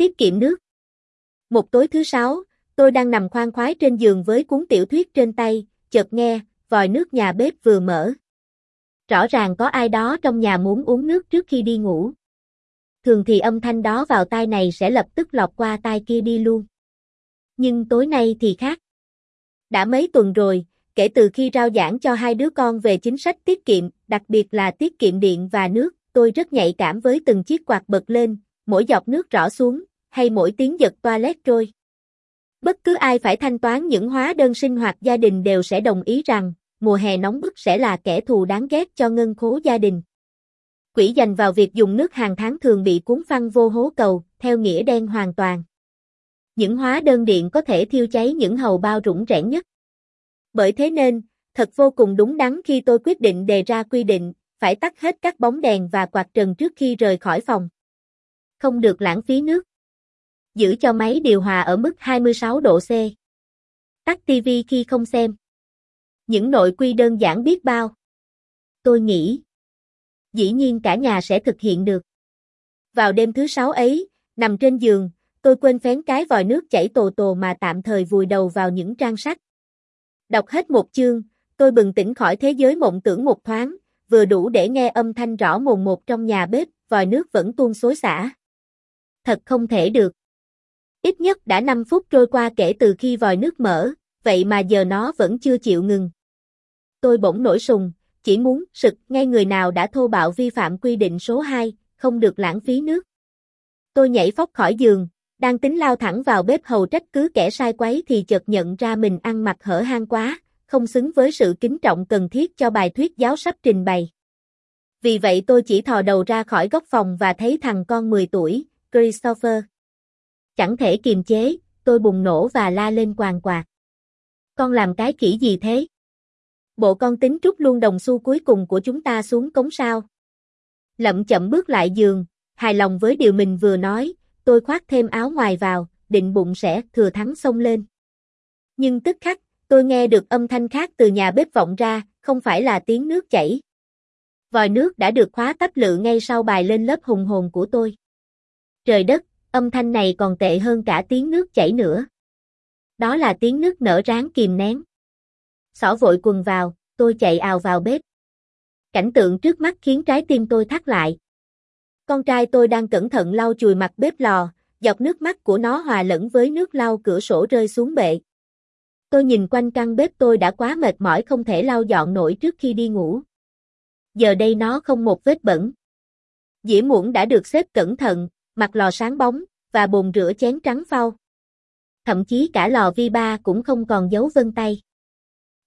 tiết kiệm nước. Một tối thứ sáu, tôi đang nằm khoan khoái trên giường với cuốn tiểu thuyết trên tay, chợt nghe, vòi nước nhà bếp vừa mở. Rõ ràng có ai đó trong nhà muốn uống nước trước khi đi ngủ. Thường thì âm thanh đó vào tai này sẽ lập tức lọt qua tai kia đi luôn. Nhưng tối nay thì khác. Đã mấy tuần rồi, kể từ khi rao giảng cho hai đứa con về chính sách tiết kiệm, đặc biệt là tiết kiệm điện và nước, tôi rất nhạy cảm với từng chiếc quạt bật lên, mỗi giọt nước rõ xuống, hay mỗi tiếng giật toilet trôi. Bất cứ ai phải thanh toán những hóa đơn sinh hoạt gia đình đều sẽ đồng ý rằng, mùa hè nóng bức sẽ là kẻ thù đáng ghét cho ngân khố gia đình. Quỹ dành vào việc dùng nước hàng tháng thường bị cuốn phăng vô hố cầu, theo nghĩa đen hoàn toàn. Những hóa đơn điện có thể thiêu cháy những hầu bao rủng rẽn nhất. Bởi thế nên, thật vô cùng đúng đắn khi tôi quyết định đề ra quy định, phải tắt hết các bóng đèn và quạt trần trước khi rời khỏi phòng. Không được lãng phí nước. Giữ cho máy điều hòa ở mức 26 độ C. Tắt TV khi không xem. Những nội quy đơn giản biết bao. Tôi nghĩ, dĩ nhiên cả nhà sẽ thực hiện được. Vào đêm thứ sáu ấy, nằm trên giường, tôi quên phén cái vòi nước chảy tồ tồ mà tạm thời vùi đầu vào những trang sách. Đọc hết một chương, tôi bừng tỉnh khỏi thế giới mộng tưởng một thoáng, vừa đủ để nghe âm thanh rõ mồn một trong nhà bếp, vòi nước vẫn tuôn xối xả. Thật không thể được. Ít nhất đã 5 phút trôi qua kể từ khi vòi nước mở, vậy mà giờ nó vẫn chưa chịu ngừng. Tôi bỗng nổi sùng, chỉ muốn sực ngay người nào đã thô bạo vi phạm quy định số 2, không được lãng phí nước. Tôi nhảy phóc khỏi giường, đang tính lao thẳng vào bếp hầu trách cứ kẻ sai quấy thì chợt nhận ra mình ăn mặc hở hang quá, không xứng với sự kính trọng cần thiết cho bài thuyết giáo sắp trình bày. Vì vậy tôi chỉ thò đầu ra khỏi góc phòng và thấy thằng con 10 tuổi, Christopher. Chẳng thể kiềm chế, tôi bùng nổ và la lên quàng quạt. Con làm cái kỹ gì thế? Bộ con tính trút luôn đồng xu cuối cùng của chúng ta xuống cống sao. Lậm chậm bước lại giường, hài lòng với điều mình vừa nói, tôi khoác thêm áo ngoài vào, định bụng sẽ thừa thắng xông lên. Nhưng tức khắc, tôi nghe được âm thanh khác từ nhà bếp vọng ra, không phải là tiếng nước chảy. Vòi nước đã được khóa tách lự ngay sau bài lên lớp hùng hồn của tôi. Trời đất, âm thanh này còn tệ hơn cả tiếng nước chảy nữa. Đó là tiếng nước nở ráng kìm nén. Xỏ vội quần vào, tôi chạy ào vào bếp. Cảnh tượng trước mắt khiến trái tim tôi thắt lại. Con trai tôi đang cẩn thận lau chùi mặt bếp lò, dọc nước mắt của nó hòa lẫn với nước lau cửa sổ rơi xuống bệ. Tôi nhìn quanh căn bếp tôi đã quá mệt mỏi không thể lau dọn nổi trước khi đi ngủ. Giờ đây nó không một vết bẩn. Dĩa muỗng đã được xếp cẩn thận, mặt lò sáng bóng, và bồn rửa chén trắng phau. Thậm chí cả lò vi ba cũng không còn dấu vân tay.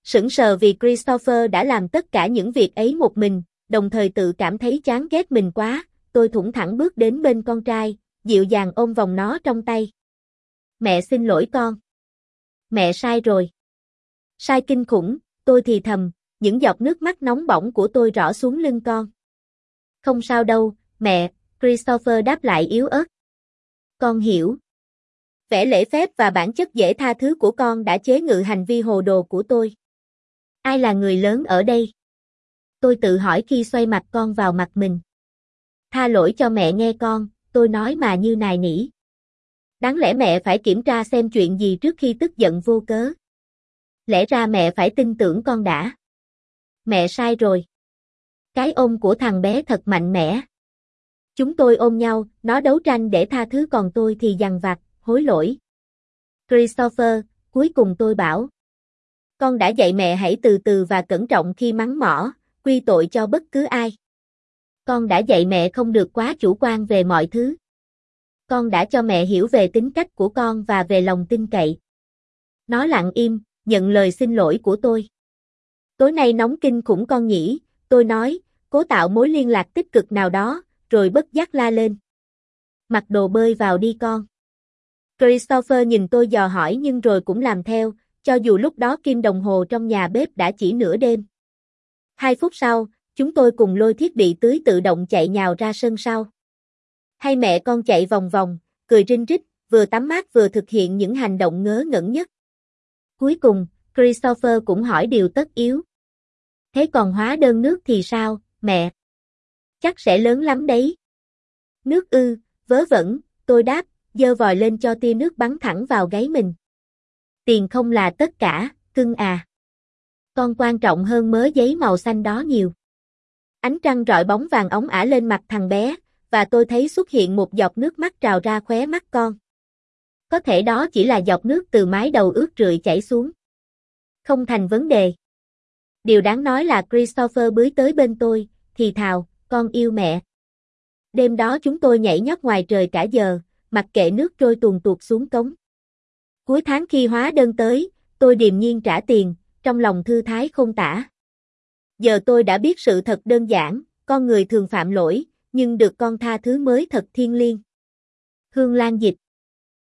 Sững sờ vì Christopher đã làm tất cả những việc ấy một mình, đồng thời tự cảm thấy chán ghét mình quá, tôi thủng thẳng bước đến bên con trai, dịu dàng ôm vòng nó trong tay. Mẹ xin lỗi con. Mẹ sai rồi. Sai kinh khủng, tôi thì thầm, những giọt nước mắt nóng bỏng của tôi rõ xuống lưng con. Không sao đâu, mẹ, Christopher đáp lại yếu ớt. Con hiểu. Vẻ lễ phép và bản chất dễ tha thứ của con đã chế ngự hành vi hồ đồ của tôi. Ai là người lớn ở đây? Tôi tự hỏi khi xoay mặt con vào mặt mình. Tha lỗi cho mẹ nghe con, tôi nói mà như nài nỉ. Đáng lẽ mẹ phải kiểm tra xem chuyện gì trước khi tức giận vô cớ. Lẽ ra mẹ phải tin tưởng con đã. Mẹ sai rồi. Cái ôm của thằng bé thật mạnh mẽ. Chúng tôi ôm nhau, nó đấu tranh để tha thứ còn tôi thì dằn vặt, hối lỗi. Christopher, cuối cùng tôi bảo. Con đã dạy mẹ hãy từ từ và cẩn trọng khi mắng mỏ, quy tội cho bất cứ ai. Con đã dạy mẹ không được quá chủ quan về mọi thứ. Con đã cho mẹ hiểu về tính cách của con và về lòng tin cậy. Nó lặng im, nhận lời xin lỗi của tôi. Tối nay nóng kinh khủng con nhỉ, tôi nói, cố tạo mối liên lạc tích cực nào đó, rồi bất giác la lên. Mặc đồ bơi vào đi con. Christopher nhìn tôi dò hỏi nhưng rồi cũng làm theo, cho dù lúc đó kim đồng hồ trong nhà bếp đã chỉ nửa đêm. Hai phút sau, chúng tôi cùng lôi thiết bị tưới tự động chạy nhào ra sân sau. Hai mẹ con chạy vòng vòng, cười rinh rít, vừa tắm mát vừa thực hiện những hành động ngớ ngẩn nhất. Cuối cùng, Christopher cũng hỏi điều tất yếu. Thế còn hóa đơn nước thì sao, mẹ? Chắc sẽ lớn lắm đấy. Nước ư, vớ vẩn, tôi đáp, dơ vòi lên cho tia nước bắn thẳng vào gáy mình. Tiền không là tất cả, cưng à. Con quan trọng hơn mớ giấy màu xanh đó nhiều. Ánh trăng rọi bóng vàng ống ả lên mặt thằng bé, và tôi thấy xuất hiện một giọt nước mắt trào ra khóe mắt con. Có thể đó chỉ là giọt nước từ mái đầu ướt rượi chảy xuống. Không thành vấn đề. Điều đáng nói là Christopher bưới tới bên tôi, thì thào, con yêu mẹ. Đêm đó chúng tôi nhảy nhót ngoài trời cả giờ, mặc kệ nước trôi tuồn tuột xuống cống. Cuối tháng khi hóa đơn tới, tôi điềm nhiên trả tiền, trong lòng thư thái không tả. Giờ tôi đã biết sự thật đơn giản, con người thường phạm lỗi, nhưng được con tha thứ mới thật thiên liêng. Hương Lan Dịch